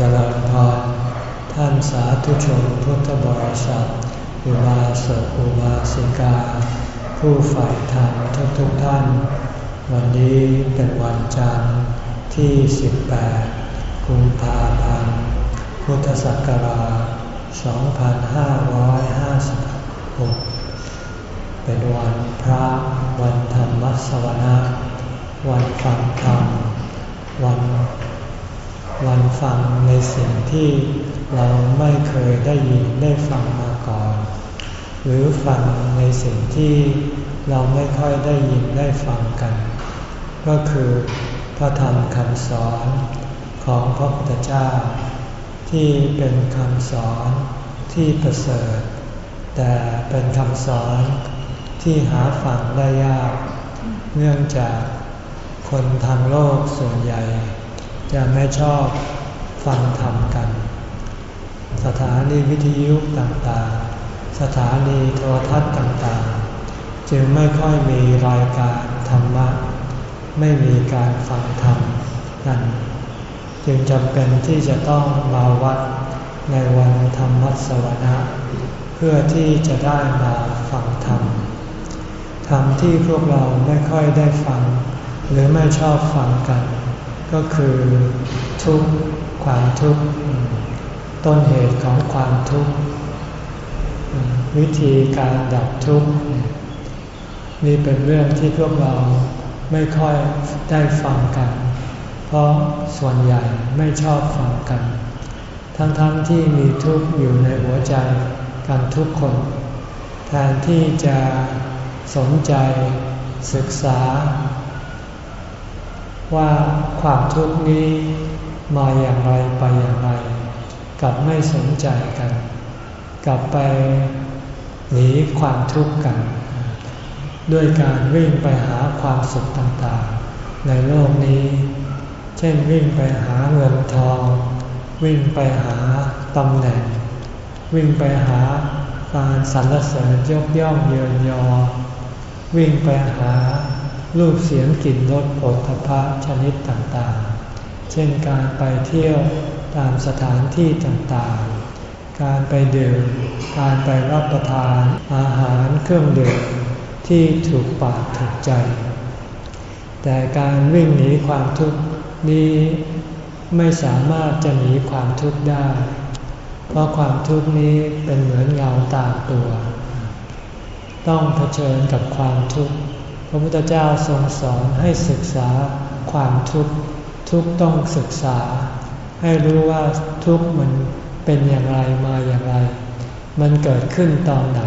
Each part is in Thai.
เจริญพรท่านสาธุชนพุทธบริษัทอุบาสกอุบาสิกา ผู้ฝ่ายธรรมทุกทุกท่าน วันนี้เป็นวันจันทร์ที่ 18 กุมภาพันธ์ พุทธศักราช 2556 เป็นวันพระวันธรรมสวนาวันฟังธรรม วัน วันฟังในสิ่งที่เราไม่เคยได้ยินได้ฟังมาก่อน หรือฟังในสิ่งที่เราไม่ค่อยได้ยินได้ฟังกัน ก็คือพระธรรมคำสอนของพระพุทธเจ้า ที่เป็นคำสอนที่ประเสริฐ แต่เป็นคำสอนที่หาฟังได้ยาก เนื่องจากคนทางโลกส่วนใหญ่ จะไม่ชอบฟังธรรมกัน สถานีวิทยุต่างๆ สถานีโทรทัศน์ต่างๆ จึงไม่ค่อยมีรายการธรรมะ ไม่มีการฟังธรรมกัน จึงจำเป็นที่จะต้องมาวัดในวันธรรมสวนะเพื่อที่จะได้มาฟังธรรม ธรรมที่พวกเราไม่ค่อยได้ฟัง หรือไม่ชอบฟังกัน ก็คือทุกข์ความทุกข์ต้นเหตุของความทุกข์วิธีการดับทุกข์นี่เป็นเรื่องที่พวกเราไม่ค่อยได้ฟังกัน เพราะส่วนใหญ่ไม่ชอบฟังกัน ทั้งๆทที่มีทุกข์อยู่ในหัวใจกันทุกคน แทนที่จะสนใจศึกษา ว่าความทุกข์นี้มาอย่างไรไปอย่างไรกลับไม่สนใจกัน กลับไปหนีความทุกข์กัน ด้วยการวิ่งไปหาความสุขต่างๆ ในโลกนี้ เช่นวิ่งไปหาเงินทอง วิ่งไปหาตำแหน่ง วิ่งไปหาการสรรเสริญยกย่องเยินยอ วิ่งไปหา รูปเสียงกลิ่นรสผลทพะชนิดต่างๆ เช่นการไปเที่ยวตามสถานที่ต่างๆ การไปดื่ม การไปรับประทานอาหารเครื่องดื่มที่ถูกปากถูกใจ แต่การวิ่งหนีความทุกข์นี้ไม่สามารถจะหนีความทุกข์ได้ เพราะความทุกข์นี้เป็นเหมือนเงาตามตัว ต้องเผชิญกับความทุกข์ พระพุทธเจ้าทรงสอนให้ศึกษาความทุกข์ทุกต้องศึกษา ให้รู้ว่าทุกข์มันเป็นอย่างไรมาอย่างไร มันเกิดขึ้นตอนไหน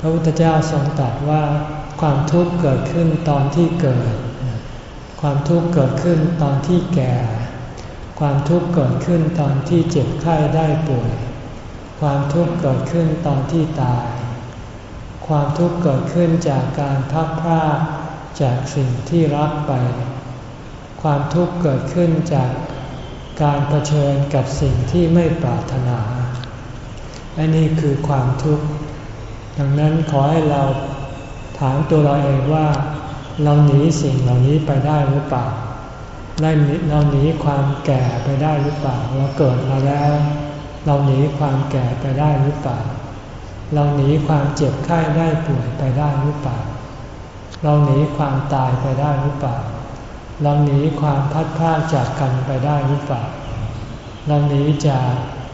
พระพุทธเจ้าทรงตรัสว่าความทุกข์เกิดขึ้นตอนที่เกิด ความทุกข์เกิดขึ้นตอนที่แก่ ความทุกข์เกิดขึ้นตอนที่เจ็บไข้ได้ป่วย ความทุกข์เกิดขึ้นตอนที่ตาย ความทุกข์เกิดขึ้นจากการพักพลาดจากสิ่งที่รักไป ความทุกข์เกิดขึ้นจากการเผชิญกับสิ่งที่ไม่ปรารถนา อันนี้คือความทุกข์ ดังนั้นขอให้เราถามตัวเราเองว่า เราหนีสิ่งเหล่านี้ไปได้หรือเปล่าเราหนีความแก่ไปได้หรือเปล่า เราเกิดมาแล้ว เราหนีความแก่ไปได้หรือเปล่า เราหนีความเจ็บไข้ได้ป่วยไปได้หรือเปล่า เราหนีความตายไปได้หรือเปล่า เราหนีความพัดพลาดจากกันไปได้หรือเปล่า เราหนีจาก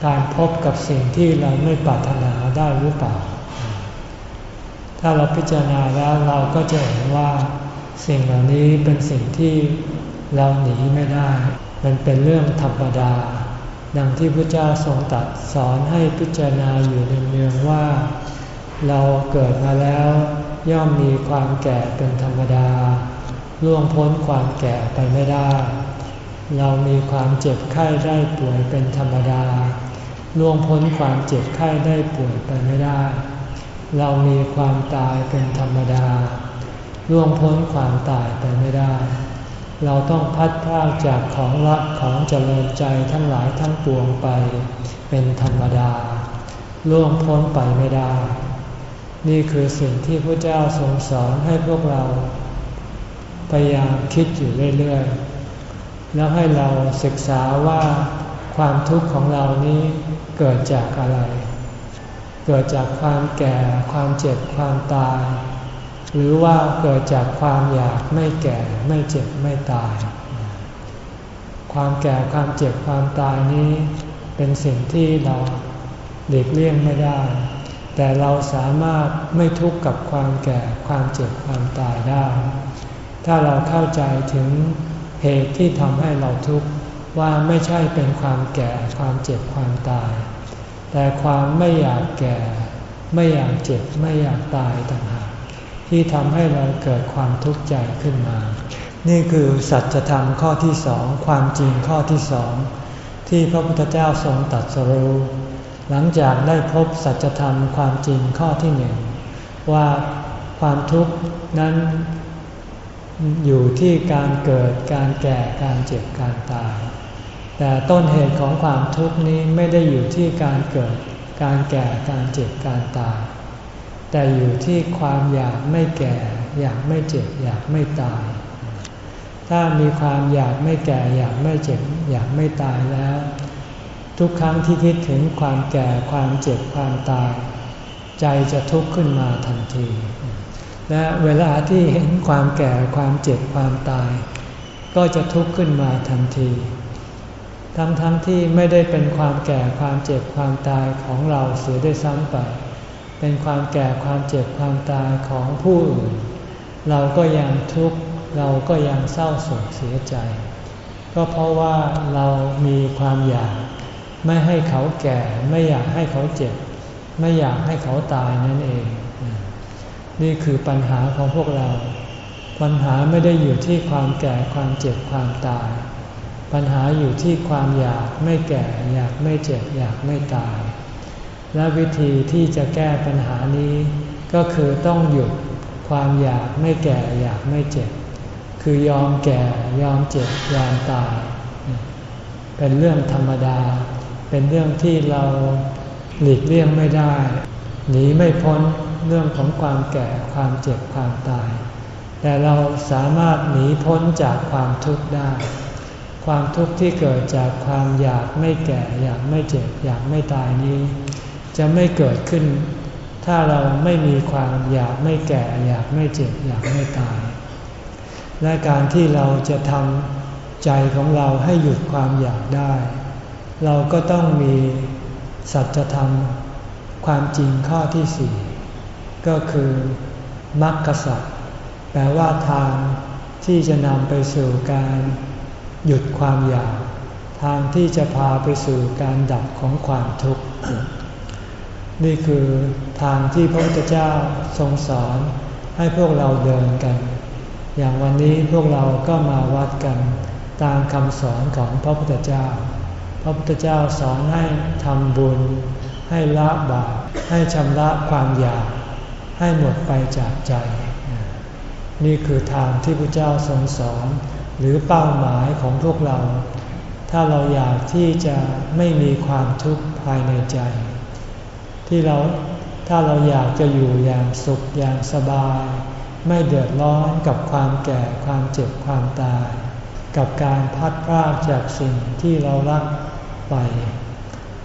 การพบกับสิ่งที่เราไม่ปรารถนาได้หรือเปล่า ถ้าเราพิจารณาแล้วเราก็จะเห็นว่า สิ่งเหล่านี้เป็นสิ่งที่เราหนีไม่ได้ มันเป็นเรื่องธรรมดา ดังที่พระเจ้าทรงตัดสอนให้พิจารณาอยู่ในเนืองว่า เราเกิดมาแล้วย่อมมีความแก่เป็นธรรมดา ล่วงพ้นความแก่ไปไม่ได้ เรามีความเจ็บไข้ได้ป่วยเป็นธรรมดา ล่วงพ้นความเจ็บไข้ได้ป่วยไปไม่ได้ เรามีความตายเป็นธรรมดา ล่วงพ้นความตายไปไม่ได้ เราต้องพัดพากจากของรักของเจริญใจทั้งหลายทั้งปวงไปเป็นธรรมดา ล่วงพ้นไปไม่ได้ นี่คือสิ่งที่พระเจ้าทรงสอนให้พวกเรา พยายามคิดอยู่เรื่อยๆ แล้วให้เราศึกษาว่าความทุกข์ของเรานี้เกิดจากอะไร เกิดจากความแก่ ความเจ็บ ความตาย หรือว่าเกิดจากความอยากไม่แก่ไม่เจ็บไม่ตาย ความแก่ความเจ็บความตายนี้ เป็นสิ่งที่เราหลีกเลี่ยงไม่ได้ แต่เราสามารถไม่ทุกข์กับความแก่ความเจ็บความตายได้ ถ้าเราเข้าใจถึงเหตุที่ทำให้เราทุกข์ว่าไม่ใช่เป็นความแก่ความเจ็บความตาย แต่ความไม่อยากแก่ ไม่อยากเจ็บไม่อยากตายต่างหาก ที่ทำให้เราเกิดความทุกข์ใจขึ้นมา นี่คือสัจธรรมข้อที่สอง ความจริงข้อที่สอง ที่พระพุทธเจ้าทรงตัดสรู้หลังจากได้พบสัจธรรมความจริงข้อที่หนึ่ง ว่าความทุกข์นั้นอยู่ที่การเกิดการแก่การเจ็บการตาย แต่ต้นเหตุของความทุกข์นี้ไม่ได้อยู่ที่การเกิดการแก่การเจ็บการตาย แต่อยู่ที่ความอยากไม่แก่ อยากไม่เจ็บ อยากไม่ตาย ถ้ามีความอยากไม่แก่ อยากไม่เจ็บ อยากไม่ตายแล้ว ทุกครั้งที่คิดถึงความแก่ความเจ็บความตาย ใจจะทุกข์ขึ้นมาทันที และเวลาที่เห็นความแก่ความเจ็บความตาย ก็จะทุกข์ขึ้นมาทันทีทั้งๆทที่ไม่ได้เป็นความแก่ความเจ็บความตายของเราเสียด้วยซ้ำไป เป็นความแก่ความเจ็บความตายของผู้อื่น เราก็ยังทุกข์เราก็ยังเศร้าโศกเสียใจ ก็เพราะว่าเรามีความอยาก ไม่ให้เขาแก่ไม่อยากให้เขาเจ็บ ไม่อยากให้เขาตายนั่นเอง นี่คือปัญหาของพวกเรา ปัญหาไม่ได้อยู่ที่ความแก่ความเจ็บความตาย ปัญหาอยู่ที่ความอยากไม่แก่อยากไม่เจ็บอยากไม่ตาย และวิธีที่จะแก้ปัญหานี้ ก็คือต้องหยุดความอยากไม่แก่อยากไม่เจ็บ คือยอมแก่ยอมเจ็บยอมตาย เป็นเรื่องธรรมดา เป็นเรื่องที่เราหลีกเลี่ยงไม่ได้ หนีไม่พ้นเรื่องของความแก่ความเจ็บความตาย แต่เราสามารถหนีพ้นจากความทุกข์ได้ ความทุกข์ที่เกิดจากความอยากไม่แก่อยากไม่เจ็บอยากไม่ตายนี้ จะไม่เกิดขึ้น ถ้าเราไม่มีความอยากไม่แก่ อยากไม่เจ็บ อยากไม่ตาย และการที่เราจะทำใจของเราให้หยุดความอยากได้ เราก็ต้องมีสัจธรรมความจริงข้อที่สี่ก็คือมรรคสัจแปลว่าทางที่จะนำไปสู่การหยุดความอยาก ทางที่จะพาไปสู่การดับของความทุกข์ นี่คือทางที่พระพุทธเจ้าทรงสอนให้พวกเราเดินกัน อย่างวันนี้พวกเราก็มาวัดกัน ตามคำสอนของพระพุทธเจ้า พระพุทธเจ้าสอนให้ทำบุญ ให้ละบาป ให้ชำระความอยาก ให้หมดไปจากใจ นี่คือทางที่พระเจ้าทรงสอนหรือเป้าหมายของพวกเรา ถ้าเราอยากที่จะไม่มีความทุกข์ภายในใจ ที่เราถ้าเราอยากจะอยู่อย่างสุขอย่างสบาย ไม่เดือดร้อนกับความแก่ความเจ็บความตาย กับการพัดพรากจากสิ่งที่เรารักไป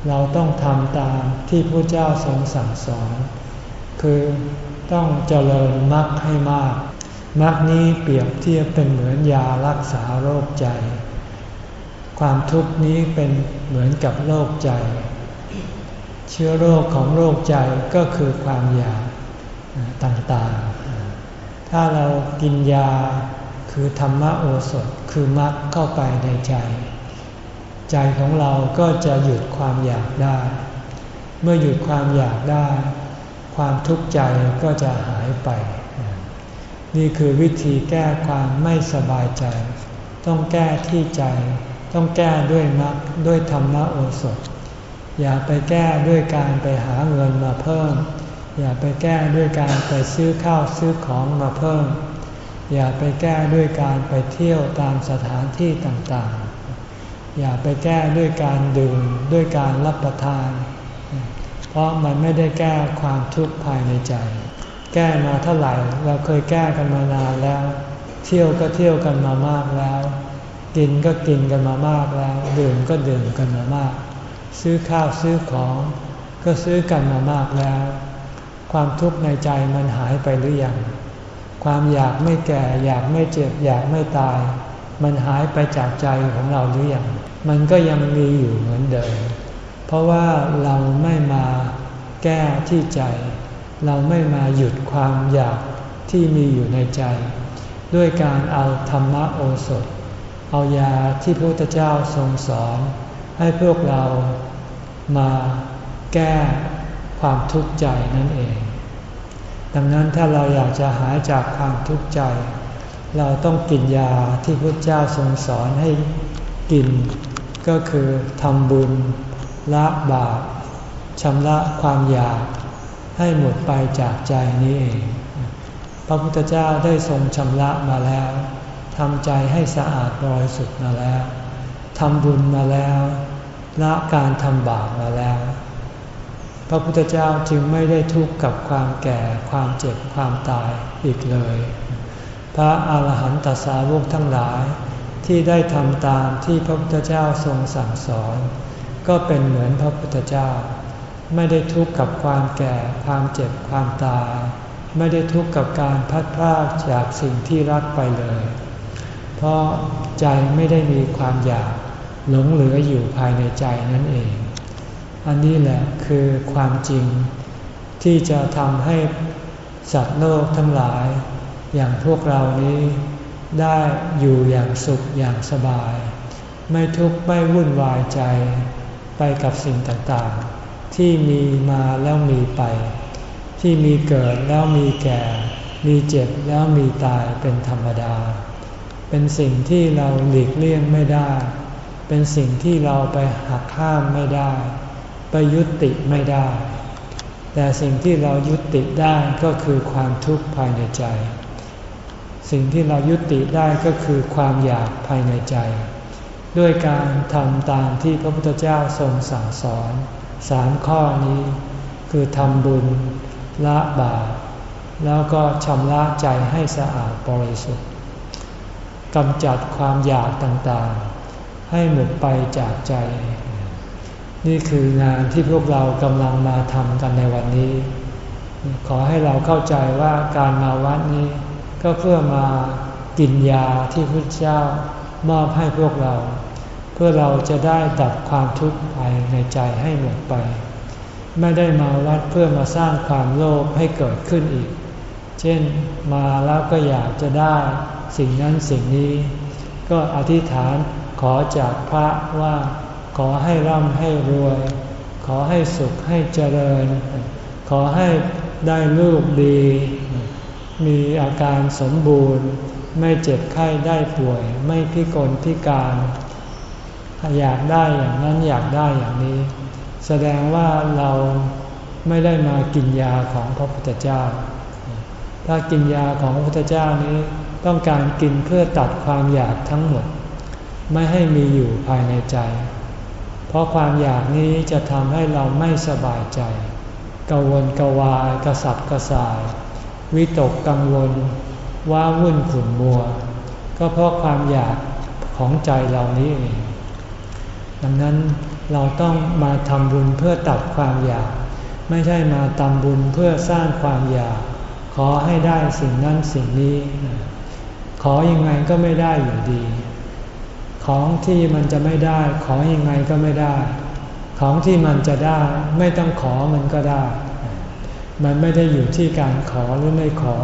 เราต้องทำตามที่พระเจ้าทรงสั่งสอน คือต้องเจริญมรรคให้มากมรรคนี้เปรียบเทียบเป็นเหมือนยารักษาโรคใจ ความทุกข์นี้เป็นเหมือนกับโรคใจ เชื้อโรคของโรคใจก็คือความอยากต่างๆ ถ้าเรากินยาคือธรรมโอสถคือมรรคเข้าไปในใจ ใจของเราก็จะหยุดความอยากได้ เมื่อหยุดความอยากได้ ความทุกข์ใจก็จะหายไป นี่คือวิธีแก้ความไม่สบายใจ ต้องแก้ที่ใจ ต้องแก้ด้วยมรรคด้วยธรรมโอสถ อย่าไปแก้ด้วยการไปหาเงินมาเพิ่ม อย่าไปแก้ด้วยการไปซื้อข้าวซื้อของมาเพิ่ม อย่าไปแก้ด้วยการไปเที่ยวตามสถานที่ต่างๆ อย่าไปแก้ด้วยการดื่มด้วยการรับประทาน เพราะมันไม่ได้แก้ความทุกข์ภายในใจ แก้มาเท่าไหร่เราเคยแก้กันมานานแล้ว เที่ยวก็เที่ยวกันมามากแล้ว กินก็กินกันมามากแล้ว ดื่มก็ดื่มกันมามาก ซื้อข้าวซื้อของ ก็ซื้อกันมามากแล้ว ความทุกข์ในใจมันหายไปหรือยังความอยากไม่แก่ อยากไม่เจ็บ อยากไม่ตาย มันหายไปจากใจของเราหรือยังมันก็ยังมีอยู่เหมือนเดิม เพราะว่าเราไม่มาแก้ที่ใจ เราไม่มาหยุดความอยากที่มีอยู่ในใจ ด้วยการเอาธรรมโอสถ เอายาที่พระพุทธเจ้าทรงสอน ให้พวกเรามาแก้ความทุกข์ใจนั่นเอง ดังนั้นถ้าเราอยากจะหายจากความทุกข์ใจ เราต้องกินยาที่พระเจ้าทรงสอนให้กิน ก็คือทำบุญละบาปชำระความอยากให้หมดไปจากใจนี้เอง พระพุทธเจ้าได้ทรงชำระมาแล้วทำใจให้สะอาดบริสุทธิ์มาแล้ว ทำบุญมาแล้วละการทำบาปมาแล้ว พระพุทธเจ้าจึงไม่ได้ทุกข์กับความแก่ความเจ็บความตายอีกเลย พระอาหารหันตสาวกทั้งหลายที่ได้ทำตามที่พระพุทธเจ้าทรงสั่งสอน ก็เป็นเหมือนพระพุทธเจ้า ไม่ได้ทุกข์กับความแก่ความเจ็บความตาย ไม่ได้ทุกข์กับการพัดพลาดจากสิ่งที่รักไปเลย เพราะใจไม่ได้มีความอยาก หลงเหลืออยู่ภายในใจนั่นเอง อันนี้แหละคือความจริง ที่จะทำให้สัตว์โลกทั้งหลาย อย่างพวกเรานี้ ได้อยู่อย่างสุขอย่างสบาย ไม่ทุกข์ไม่วุ่นวายใจ ไปกับสิ่งต่างๆ ที่มีมาแล้วมีไป ที่มีเกิดแล้วมีแก่ มีเจ็บแล้วมีตายเป็นธรรมดา เป็นสิ่งที่เราหลีกเลี่ยงไม่ได้ เป็นสิ่งที่เราไปหักห้ามไม่ได้ ไปยุติไม่ได้ แต่สิ่งที่เรายุติได้ก็คือความทุกข์ภายในใจ สิ่งที่เรายุติได้ก็คือความอยากภายในใจ ด้วยการทำตามที่พระพุทธเจ้าทรงสั่งสอนสามข้อนี้ คือทำบุญละบาปแล้วก็ชำระใจให้สะอาดบริสุทธิ์กำจัดความอยากต่างๆ ให้หมดไปจากใจ นี่คืองานที่พวกเรากำลังมาทำกันในวันนี้ ขอให้เราเข้าใจว่าการมาวัดนี้ ก็เพื่อมากินยาที่พระเจ้ามอบให้พวกเรา เพื่อเราจะได้ดับความทุกข์ภายในใจให้หมดไป ไม่ได้มาวัดเพื่อมาสร้างความโลภให้เกิดขึ้นอีก เช่นมาแล้วก็อยากจะได้สิ่งนั้นสิ่งนี้ ก็อธิษฐาน ขอจากพระว่าขอให้ร่ำให้รวย ขอให้สุขให้เจริญ ขอให้ได้ลูกดี มีอาการสมบูรณ์ ไม่เจ็บไข้ได้ป่วย ไม่พิกลพิการอยากได้อย่างนั้นอยากได้อย่างนี้ แสดงว่าเราไม่ได้มากินยาของพระพุทธเจ้า ถ้ากินยาของพระพุทธเจ้านี้ ต้องการกินเพื่อตัดความอยากทั้งหมด ไม่ให้มีอยู่ภายในใจ เพราะความอยากนี้จะทำให้เราไม่สบายใจกังวลกวายกระสับกระส่าย วิตกกังวลว่าวุ่นขุ่นมัว ก็เพราะความอยากของใจเรานี้เองดังนั้นเราต้องมาทำบุญเพื่อตัดความอยาก ไม่ใช่มาทำบุญเพื่อสร้างความอยาก ขอให้ได้สิ่งนั้นสิ่งนี้ ขออยังไงก็ไม่ได้อยู่ดี ของที่มันจะไม่ได้ ขออยังไงก็ไม่ได้ ของที่มันจะได้ไม่ต้องขอมันก็ได้ มันไม่ได้อยู่ที่การขอหรือไม่ขอ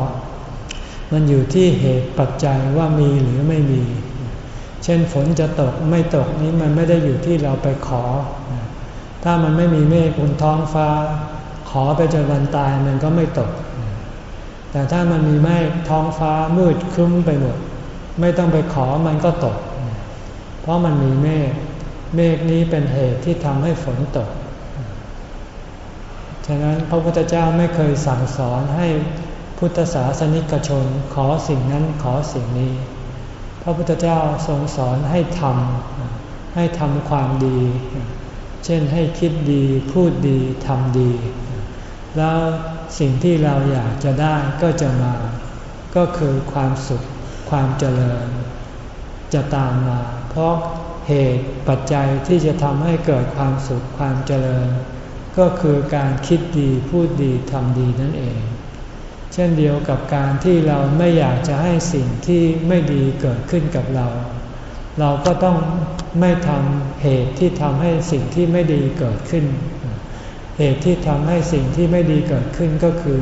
มันอยู่ที่เหตุปัจจัยว่ามีหรือไม่มี เช่นฝนจะตกไม่ตกนี้มันไม่ได้อยู่ที่เราไปขอ ถ้ามันไม่มีเมฆบนท้องฟ้า ขอไปจนวันตายมันก็ไม่ตก แต่ถ้ามันมีเมฆท้องฟ้ามืดครึ้มไปหมด ไม่ต้องไปขอมันก็ตก ราะมันมีเมฆ เมฆนี้เป็นเหตุที่ทำให้ฝนตก ฉะนั้นพระพุทธเจ้าไม่เคยสั่งสอนให้พุทธศาสนิกชนขอสิ่งนั้นขอสิ่งนี้ พระพุทธเจ้าทรงสอนให้ทำให้ทำความดี เช่นให้คิดดีพูดดีทำดี แล้วสิ่งที่เราอยากจะได้ก็จะมา ก็คือความสุขความเจริญ จะตามมา ราะเหตุปัจจัยที่จะทำให้เกิดความสุขความเจริญ ก็คือการคิดดีพูดดีทำดีนั่นเอง เช่นเดียวกับการที่เราไม่อยากจะให้สิ่งที่ไม่ดีเกิดขึ้นกับเรา เราก็ต้องไม่ทำเหตุที่ทำให้สิ่งที่ไม่ดีเกิดขึ้น เหตุที่ทำให้สิ่งที่ไม่ดีเกิดขึ้นก็คือ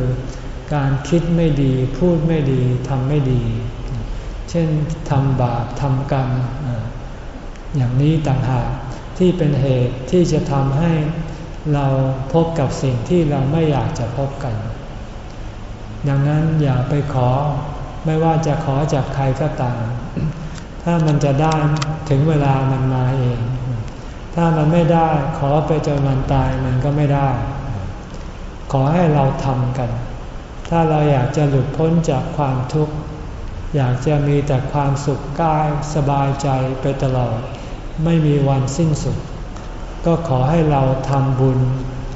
การคิดไม่ดีพูดไม่ดีทำไม่ดี เช่นทำบาปทำกรรม อย่างนี้ต่างหากที่เป็นเหตุที่จะทำให้เราพบกับสิ่งที่เราไม่อยากจะพบกัน ดังนั้นอย่าไปขอไม่ว่าจะขอจากใครก็ตาม ถ้ามันจะได้ถึงเวลามันมาเอง ถ้ามันไม่ได้ขอไปจนมันตายมันก็ไม่ได้ ขอให้เราทำกัน ถ้าเราอยากจะหลุดพ้นจากความทุกข์ อยากจะมีแต่ความสุขกายสบายใจไปตลอด ไม่มีวันสิ้นสุด ก็ขอให้เราทำบุญ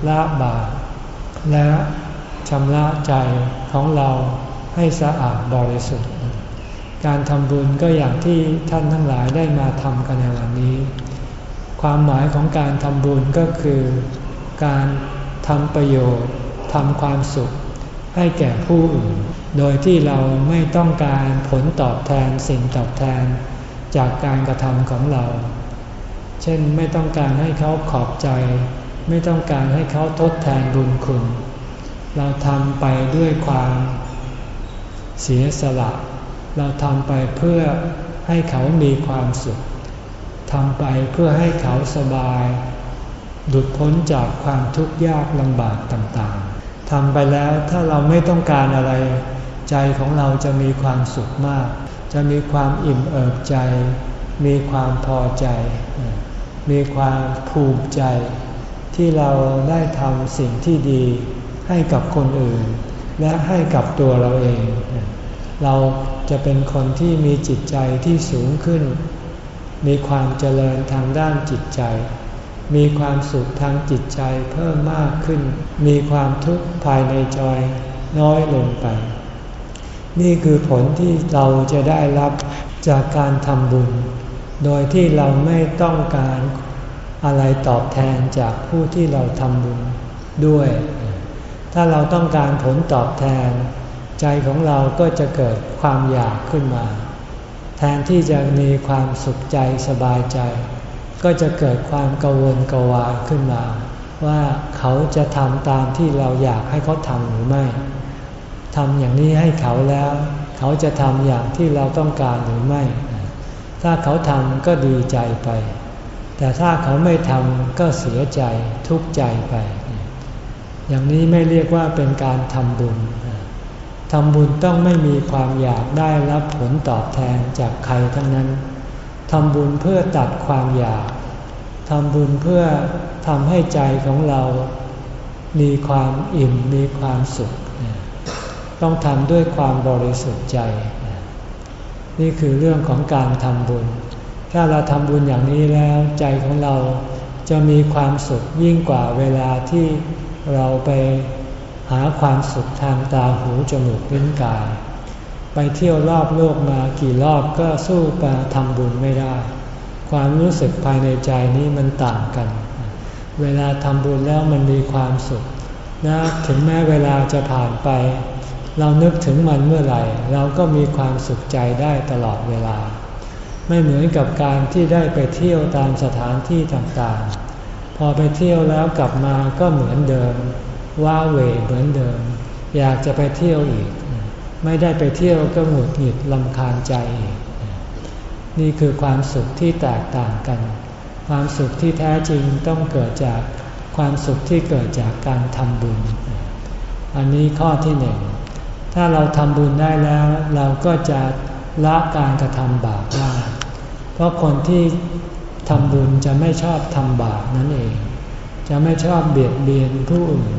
ละบาปและชำระใจของเราให้สะอาดบริสุทธิ์ การทำบุญก็อย่างที่ท่านทั้งหลายได้มาทำกันในวันนี้ ความหมายของการทำบุญก็คือ การทำประโยชน์ทำความสุขให้แก่ผู้อื่น โดยที่เราไม่ต้องการผลตอบแทนสิ่งตอบแทนจากการกระทำของเรา เช่นไม่ต้องการให้เขาขอบใจ ไม่ต้องการให้เขาทดแทนบุญคุณ เราทำไปด้วยความเสียสละ เราทำไปเพื่อให้เขามีความสุขทำไปเพื่อให้เขาสบาย หลุดพ้นจากความทุกข์ยากลำบากต่างๆทำไปแล้วถ้าเราไม่ต้องการอะไร ใจของเราจะมีความสุขมาก จะมีความอิ่มเอิบใจ มีความพอใจ มีความภูมิใจ ที่เราได้ทำสิ่งที่ดีให้กับคนอื่น และให้กับตัวเราเอง เราจะเป็นคนที่มีจิตใจที่สูงขึ้น มีความเจริญทางด้านจิตใจ มีความสุขทางจิตใจเพิ่มมากขึ้น มีความทุกข์ภายในใจน้อยลงไป นี่คือผลที่เราจะได้รับจากการทำบุญ โดยที่เราไม่ต้องการ อะไรตอบแทนจากผู้ที่เราทำบุญด้วย ถ้าเราต้องการผลตอบแทน ใจของเราก็จะเกิดความอยากขึ้นมา แทนที่จะมีความสุขใจสบายใจ ก็จะเกิดความกังวลกวาขึ้นมา ว่าเขาจะทำตามที่เราอยากให้เขาทำหรือไม่ทำอย่างนี้ให้เขาแล้ว เขาจะทำอย่างที่เราต้องการหรือไม่ ถ้าเขาทำก็ดีใจไป แต่ถ้าเขาไม่ทำก็เสียใจทุกข์ใจไป อย่างนี้ไม่เรียกว่าเป็นการทำบุญทำบุญต้องไม่มีความอยากได้รับผลตอบแทนจากใครทั้งนั้น ทำบุญเพื่อตัดความอยาก ทำบุญเพื่อทำให้ใจของเรา มีความอิ่มมีความสุข ต้องทำด้วยความบริสุทธิ์ใจ นี่คือเรื่องของการทำบุญ ถ้าเราทำบุญอย่างนี้แล้วใจของเราจะมีความสุขยิ่งกว่าเวลาที่เราไปหาความสุขทางตาหูจมูกลิ้นกาย ไปเที่ยวรอบโลกมากี่รอบก็สู้ไปทำบุญไม่ได้ ความรู้สึกภายในใจนี้มันต่างกัน เวลาทำบุญแล้วมันมีความสุขนะถึงแม้เวลาจะผ่านไป เรานึกถึงมันเมื่อไหร่ เราก็มีความสุขใจได้ตลอดเวลา ไม่เหมือนกับการที่ได้ไปเที่ยวตามสถานที่ต่างๆ พอไปเที่ยวแล้วกลับมาก็เหมือนเดิม ว้าเหวเหมือนเดิม อยากจะไปเที่ยวอีก ไม่ได้ไปเที่ยวก็หงุดหงิดลำคาญใจอีกนี่คือความสุขที่แตกต่างกัน ความสุขที่แท้จริงต้องเกิดจากความสุขที่เกิดจากการทำบุญ อันนี้ข้อที่หนึ่ง ถ้าเราทำบุญได้แล้ว เราก็จะละการกระทำบาปได้ เพราะคนที่ทำบุญจะไม่ชอบทำบาปนั่นเอง จะไม่ชอบเบียดเบียนผู้อื่น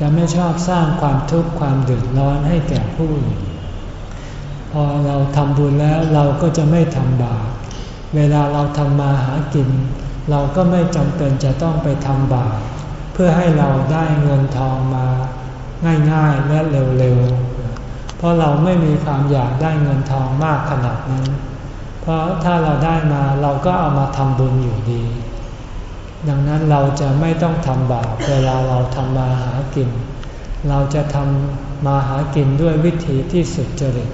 จะไม่ชอบสร้างความทุกข์ความเดือดร้อนให้แก่ผู้อื่น พอเราทำบุญแล้วเราก็จะไม่ทำบาป เวลาเราทำมาหากิน เราก็ไม่จำเป็นจะต้องไปทำบาป เพื่อให้เราได้เงินทองมาง่ายๆและเร็วๆ เพราะเราไม่มีความอยากได้เงินทองมากขนาดนั้น เพราะถ้าเราได้มาเราก็เอามาทำบุญอยู่ดี ดังนั้นเราจะไม่ต้องทำบาปเวลาเราทำมาหากิน เราจะทำมาหากินด้วยวิธีที่สุดจริต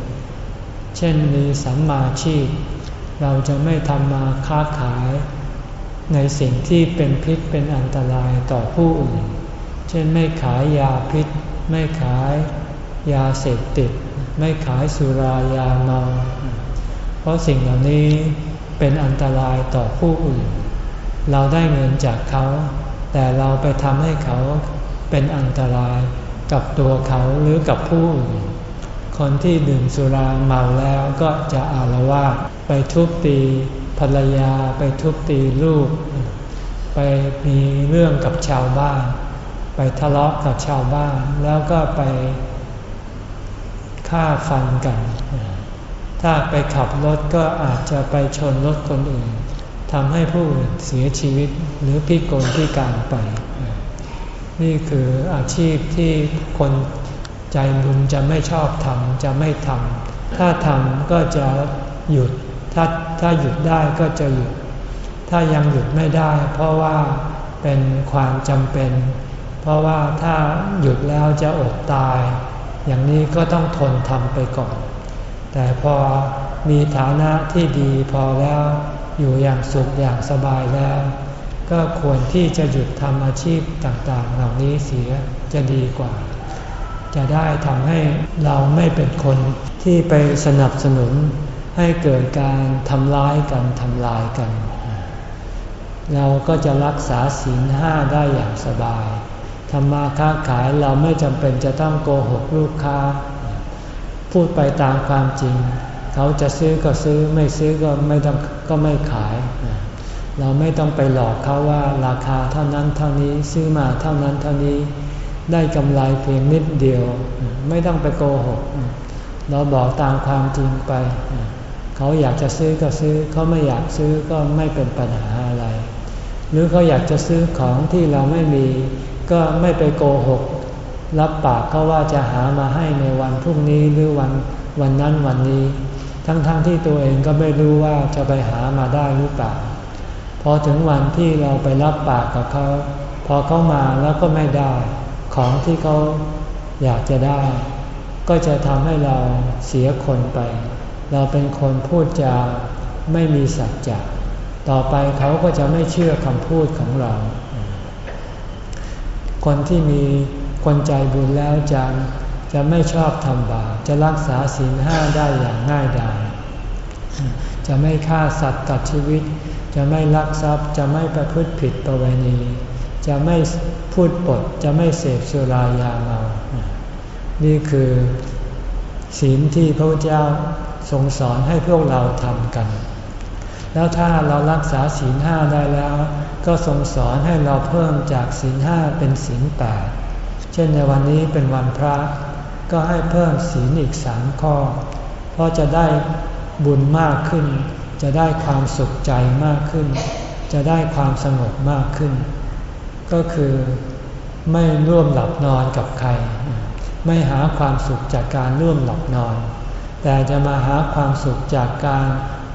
เช่นมีสัมมาชีพ เราจะไม่ทำมาค้าขาย ในสิ่งที่เป็นพิษเป็นอันตรายต่อผู้อื่น เช่นไม่ขายยาพิษ ไม่ขายยาเสพติด ไม่ขายสุรายาเมา เพราะสิ่งเหล่านี้เป็นอันตรายต่อผู้อื่น เราได้เงินจากเขา แต่เราไปทำให้เขาเป็นอันตรายกับตัวเขาหรือกับผู้อื่น คนที่ดื่มสุราเมาแล้วก็จะอารวาสไปทุบตีภรรยา ไปทุบตีลูก ไปมีเรื่องกับชาวบ้าน ไปทะเลาะกับชาวบ้าน แล้วก็ไปฆ่าฟันกัน ถ้าไปขับรถก็อาจจะไปชนรถคนอื่นทำให้ผู้อื่นเสียชีวิตหรือพิกลพิการไป นี่คืออาชีพที่คนใจบุญจะไม่ชอบทำจะไม่ทำถ้าทำก็จะหยุดถ้าถ้าหยุดได้ก็จะหยุด ถ้ายังหยุดไม่ได้ เพราะว่าเป็นความจำเป็น เพราะว่าถ้าหยุดแล้วจะอดตาย อย่างนี้ก็ต้องทนทำไปก่อน แต่พอมีฐานะที่ดีพอแล้วอยู่อย่างสุขอย่างสบายแล้ว ก็ควรที่จะหยุดทำอาชีพต่างๆ เหล่านี้เสียจะดีกว่า จะได้ทำให้เราไม่เป็นคนที่ไปสนับสนุนให้เกิดการทำร้ายกันทำลายกัน เราก็จะรักษาศีลห้าได้อย่างสบายทำมาค้าขายเราไม่จำเป็นจะต้องโกหกลูกค้า พูดไปตามความจริง เขาจะซื้อก็ซื้อไม่ซื้อก็ไม่ต้องก็ไม่ขาย เราไม่ต้องไปหลอกเขาว่าราคาเท่านั้นเท่านี้ซื้อมาเท่านั้นเท่านี้ ได้กำไรเพียงนิดเดียว ไม่ต้องไปโกหก เราบอกตามความจริงไป เขาอยากจะซื้อก็ซื้อเขาไม่อยากซื้อก็ไม่เป็นปัญหาอะไร หรือเขาอยากจะซื้อของที่เราไม่มีก็ไม่ไปโกหก รับปากเขาว่าจะหามาให้ในวันพรุ่งนี้หรือวันวันนั้นวันนี้ ทั้งๆทที่ตัวเองก็ไม่รู้ว่าจะไปหามาได้หรือเปล่าพอถึงวันที่เราไปรับปากกับเขาพอเขามาแล้วก็ไม่ได้ ของที่เขาอยากจะได้ ก็จะทำให้เราเสียคนไป เราเป็นคนพูดจาไม่มีสัจจะต่อไปเขาก็จะไม่เชื่อคำพูดของเรา คนที่มี คนใจบุญแล้วจะจะไม่ชอบทำบาปจะรักษาศีลห้าได้อย่างง่ายดายจะไม่ฆ่าสัตว์ตัดชีวิต จะไม่ลักทรัพย์จะไม่ประพฤติผิดประเวณี จะไม่พูดปดจะไม่เสพสุรายาเมา นี่คือศีลที่พระเจ้าทรงสอนให้พวกเราทำกัน แล้วถ้าเรารักษาศีลห้าได้แล้ว ก็ทรงสอนให้เราเพิ่มจากศีลห้าเป็นศีลแปด ช่นในวันนี้เป็นวันพระก็ให้เพิ่มศีลอีกสามข้อ เพราะจะได้บุญมากขึ้น จะได้ความสุขใจมากขึ้น จะได้ความสงบมากขึ้น ก็คือไม่ร่วมหลับนอนกับใคร ไม่หาความสุขจากการร่วมหลับนอน แต่จะมาหาความสุขจากการ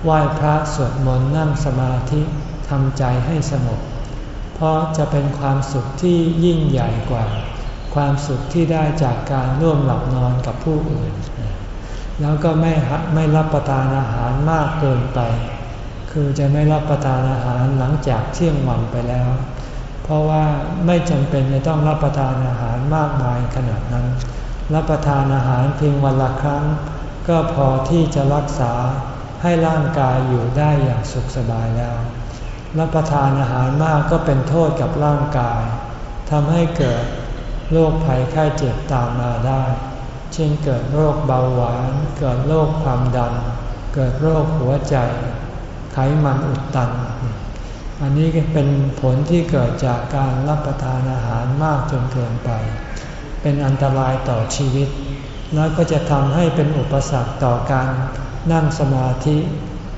ไหว้พระสวดมนต์นั่งสมาธิทำใจให้สงบเพราะจะเป็นความสุขที่ยิ่งใหญ่กว่า ความสุขที่ได้จากการร่วมหลับนอนกับผู้อื่น แล้วก็ไม่ไม่รับประทานอาหารมากเกินไป คือจะไม่รับประทานอาหารหลังจากเที่ยงวันไปแล้ว เพราะว่าไม่จำเป็นจะต้องรับประทานอาหารมากมายขนาดนั้น รับประทานอาหารเพียงวันละครั้ง ก็พอที่จะรักษาให้ร่างกายอยู่ได้อย่างสุขสบายแล้ว รับประทานอาหารมากก็เป็นโทษกับร่างกายทำให้เกิด โรคภัยไข้เจ็บตามมาได้ เช่นเกิดโรคเบาหวาน เกิดโรคความดัน เกิดโรคหัวใจ ไขมันอุดตัน อันนี้เป็นผลที่เกิดจากการรับประทานอาหารมากจนเกินไป เป็นอันตรายต่อชีวิต แล้วก็จะทำให้เป็นอุปสรรคต่อการนั่งสมาธิ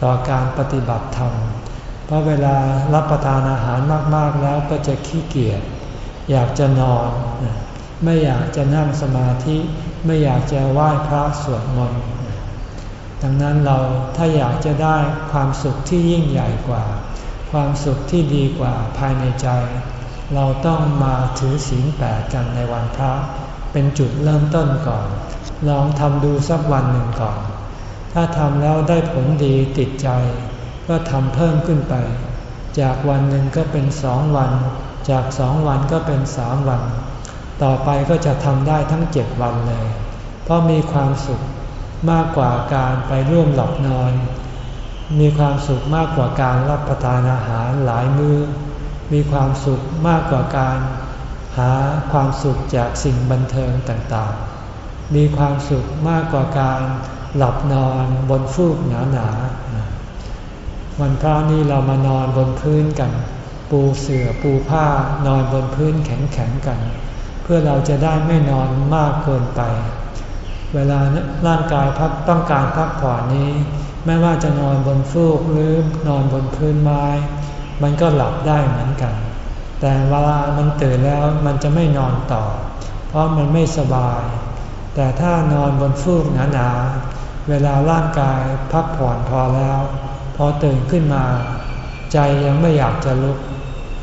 ต่อการปฏิบัติธรรม เพราะเวลารับประทานอาหารมาก ๆ แล้วก็จะขี้เกียจอยากจะนอน ไม่อยากจะนั่งสมาธิไม่อยากจะไหว้พระสวดมนต์ดังนั้นเราถ้าอยากจะได้ความสุขที่ยิ่งใหญ่กว่า ความสุขที่ดีกว่าภายในใจ เราต้องมาถือศีลแปดกันในวันพระ เป็นจุดเริ่มต้นก่อน ลองทำดูสักวันหนึ่งก่อน ถ้าทำแล้วได้ผลดีติดใจ ก็ทำเพิ่มขึ้นไป จากวันหนึ่งก็เป็นสองวัน จากสองวันก็เป็นสามวัน ต่อไปก็จะทำได้ทั้งเจ็ดวันเลย เพราะมีความสุขมากกว่าการไปร่วมหลับนอน มีความสุขมากกว่าการรับประทานอาหารหลายมือ้อ มีความสุขมากกว่าการหาความสุขจากสิ่งบันเทิงต่างๆ มีความสุขมากกว่าการหลับนอนบนฟูกหนาๆ วันพระนี้เรามานอนบนพื้นกัน ปูเสื่อปูผ้านอนบนพื้นแข็งๆกัน เพื่อเราจะได้ไม่นอนมากเกินไป เวลาร่างกายพักต้องการพักผ่อนนี้ ไม่ว่าจะนอนบนฟูกหรือนอนบนพื้นไม้ มันก็หลับได้เหมือนกัน แต่เวลามันตื่นแล้วมันจะไม่นอนต่อ เพราะมันไม่สบาย แต่ถ้านอนบนฟูกหนาๆ เวลาร่างกายพักผ่อนพอแล้ว พอตื่นขึ้นมา ใจยังไม่อยากจะลุก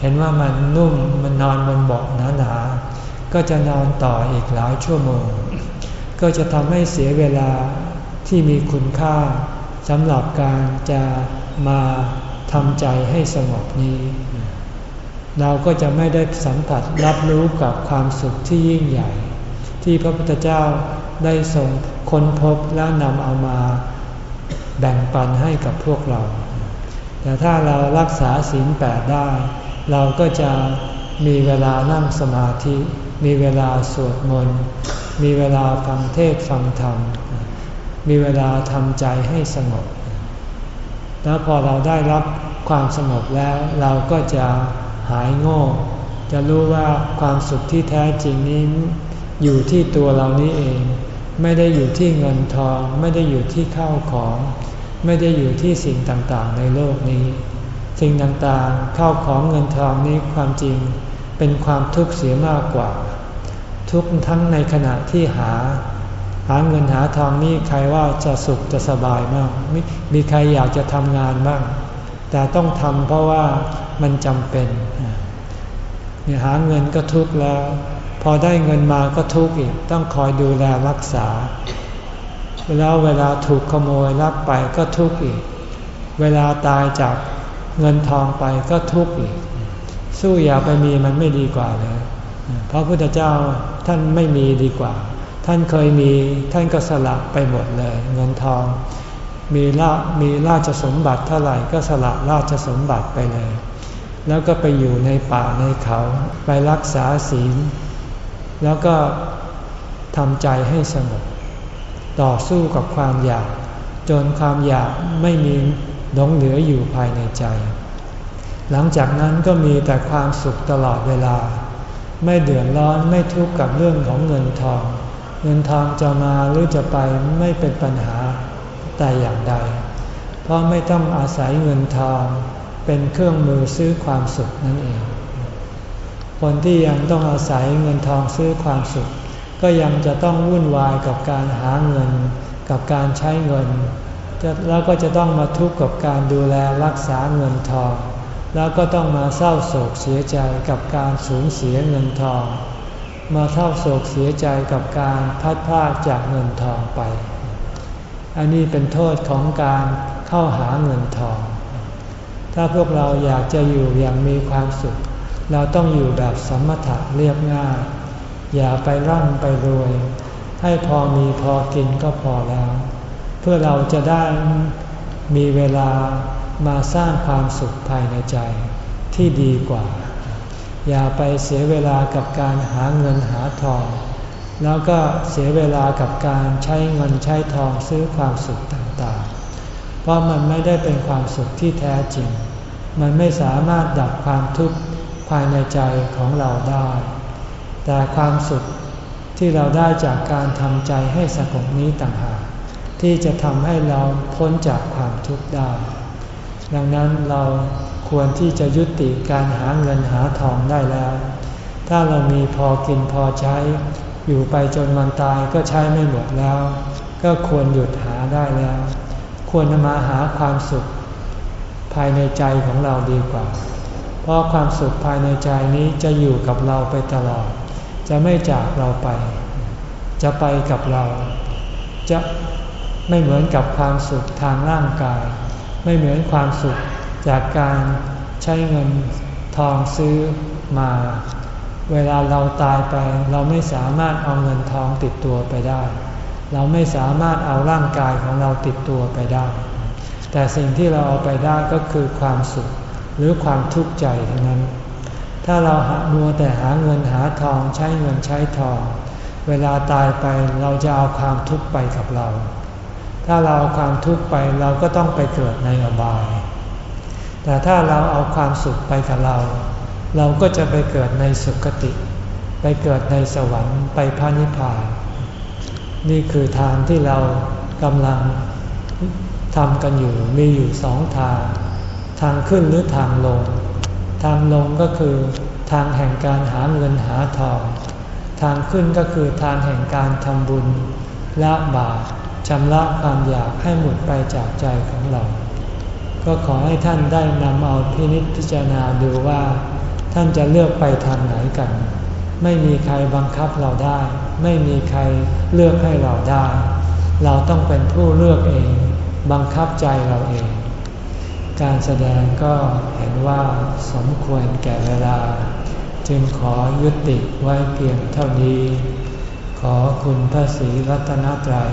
เห็นว่ามันนุ่มมันนอนบนเบาะหนาๆ ก็จะนอนต่ออีกหลายชั่วโมง ก็จะทำให้เสียเวลาที่มีคุณค่าสำหรับการจะมาทำใจให้สงบนี้ เราก็จะไม่ได้สัมผัสรับรู้กับความสุขที่ยิ่งใหญ่ ที่พระพุทธเจ้าได้ทรงค้นพบและนำเอามาแบ่งปันให้กับพวกเรา แต่ถ้าเรารักษาศีลแปดได้ เราก็จะ มีเวลานั่งสมาธิ มีเวลาสวดมนต์ มีเวลาฟังเทศฟังธรรม มีเวลาทำใจให้สงบ แล้วพอเราได้รับความสงบแล้วเราก็จะหายโง่ จะรู้ว่าความสุขที่แท้จริงนี้อยู่ที่ตัวเรานี้เอง ไม่ได้อยู่ที่เงินทอง ไม่ได้อยู่ที่ข้าวของ ไม่ได้อยู่ที่สิ่งต่างๆ ในโลกนี้ สิ่งต่างๆข้าวของเงินทองนี้ความจริง เป็นความทุกข์เสียมากกว่า ทุกทั้งในขณะที่หา หาเงินหาทองนี่ใครว่าจะสุขจะสบายมากมมีใครอยากจะทำงานบ้าง แต่ต้องทำเพราะว่ามันจำเป็นเนี่ยหาเงินก็ทุกข์แล้ว พอได้เงินมาก็ทุกข์อีก ต้องคอยดูแลรักษา แล้วเวลาถูกขโมยลักไปก็ทุกข์อีก เวลาตายจากเงินทองไปก็ทุกข์อีก สู้อย่าไปมีมันไม่ดีกว่าเลยพระพุทธเจ้าท่านไม่มีดีกว่า ท่านเคยมีท่านก็สละไปหมดเลย เงินทอง มีรามีราชสมบัติเท่าไหร่ก็สละราชสมบัติไปเลย แล้วก็ไปอยู่ในป่าในเขาไปรักษาศีล แล้วก็ทำใจให้สงบต่อสู้กับความอยาก จนความอยากไม่มีหลงเหลืออยู่ภายในใจ หลังจากนั้นก็มีแต่ความสุขตลอดเวลา ไม่เดือดร้อนไม่ทุกข์กับเรื่องของเงินทอง เงินทองจะมาหรือจะไปไม่เป็นปัญหาแต่อย่างใด เพราะไม่ต้องอาศัยเงินทอง เป็นเครื่องมือซื้อความสุขนั่นเอง คนที่ยังต้องอาศัยเงินทองซื้อความสุข ก็ยังจะต้องวุ่นวายกับการหาเงิน กับการใช้เงิน แล้วก็จะต้องมาทุกข์กับการดูแลรักษาเงินทอง แล้วก็ต้องมาเศร้าโศกเสียใจกับการสูญเสียเงินทอง มาเศร้าโศกเสียใจกับการพัดพาจากเงินทองไป อันนี้เป็นโทษของการเข้าหาเงินทอง ถ้าพวกเราอยากจะอยู่อย่างมีความสุข เราต้องอยู่แบบสมถะเรียบง่าย อย่าไปร่ำไปรวย ให้พอมีพอกินก็พอแล้ว เพื่อเราจะได้มีเวลา มาสร้างความสุขภายในใจที่ดีกว่า อย่าไปเสียเวลากับการหาเงินหาทอง แล้วก็เสียเวลากับการใช้เงินใช้ทองซื้อความสุขต่างๆ เพราะมันไม่ได้เป็นความสุขที่แท้จริง มันไม่สามารถดับความทุกข์ภายในใจของเราได้ แต่ความสุขที่เราได้จากการทำใจให้สงบนี้ต่างหากที่จะทำให้เราพ้นจากความทุกข์ได้ ดังนั้นเราควรที่จะยุติการหาเงินหาทองได้แล้ว ถ้าเรามีพอกินพอใช้ อยู่ไปจนวันตายก็ใช้ไม่หมดแล้ว ก็ควรหยุดหาได้แล้ว ควรมาหาความสุข ภายในใจของเราดีกว่า เพราะความสุขภายในใจนี้จะอยู่กับเราไปตลอด จะไม่จากเราไป จะไปกับเรา จะไม่เหมือนกับความสุขทางร่างกาย ไม่เหมือนความสุขจากการใช้เงินทองซื้อมา เวลาเราตายไป เราไม่สามารถเอาเงินทองติดตัวไปได้ เราไม่สามารถเอาร่างกายของเราติดตัวไปได้ แต่สิ่งที่เราเอาไปได้ก็คือความสุขหรือความทุกข์ใจทั้งนั้น ถ้าเราหามัวแต่หาเงินหาทองใช้เงินใช้ทอง เวลาตายไปเราจะเอาความทุกข์ไปกับเรา ถ้าเราเอาความทุกข์ไปเราก็ต้องไปเกิดในอบาย แต่ถ้าเราเอาความสุขไปกับเรา เราก็จะไปเกิดในสุคติ ไปเกิดในสวรรค์ไปพระนิพพาน นี่คือทางที่เรากำลังทำกันอยู่มีอยู่สองทาง ทางขึ้นหรือทางลง ทางลงก็คือทางแห่งการหาเงินหาทอง ทางขึ้นก็คือทางแห่งการทำบุญละบาป ชำระความอยากให้หมดไปจากใจของเรา ก็ขอให้ท่านได้นำเอาพินิจพิจารณาดูว่า ท่านจะเลือกไปทางไหนกัน ไม่มีใครบังคับเราได้ ไม่มีใครเลือกให้เราได้ เราต้องเป็นผู้เลือกเอง บังคับใจเราเอง การแสดงก็เห็นว่าสมควรแก่เวลา จึงขอยุติไว้เพียงเท่านี้ ขอคุณพระศรีรัตนตรัย